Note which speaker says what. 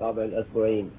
Speaker 1: رابع الأسبوعين.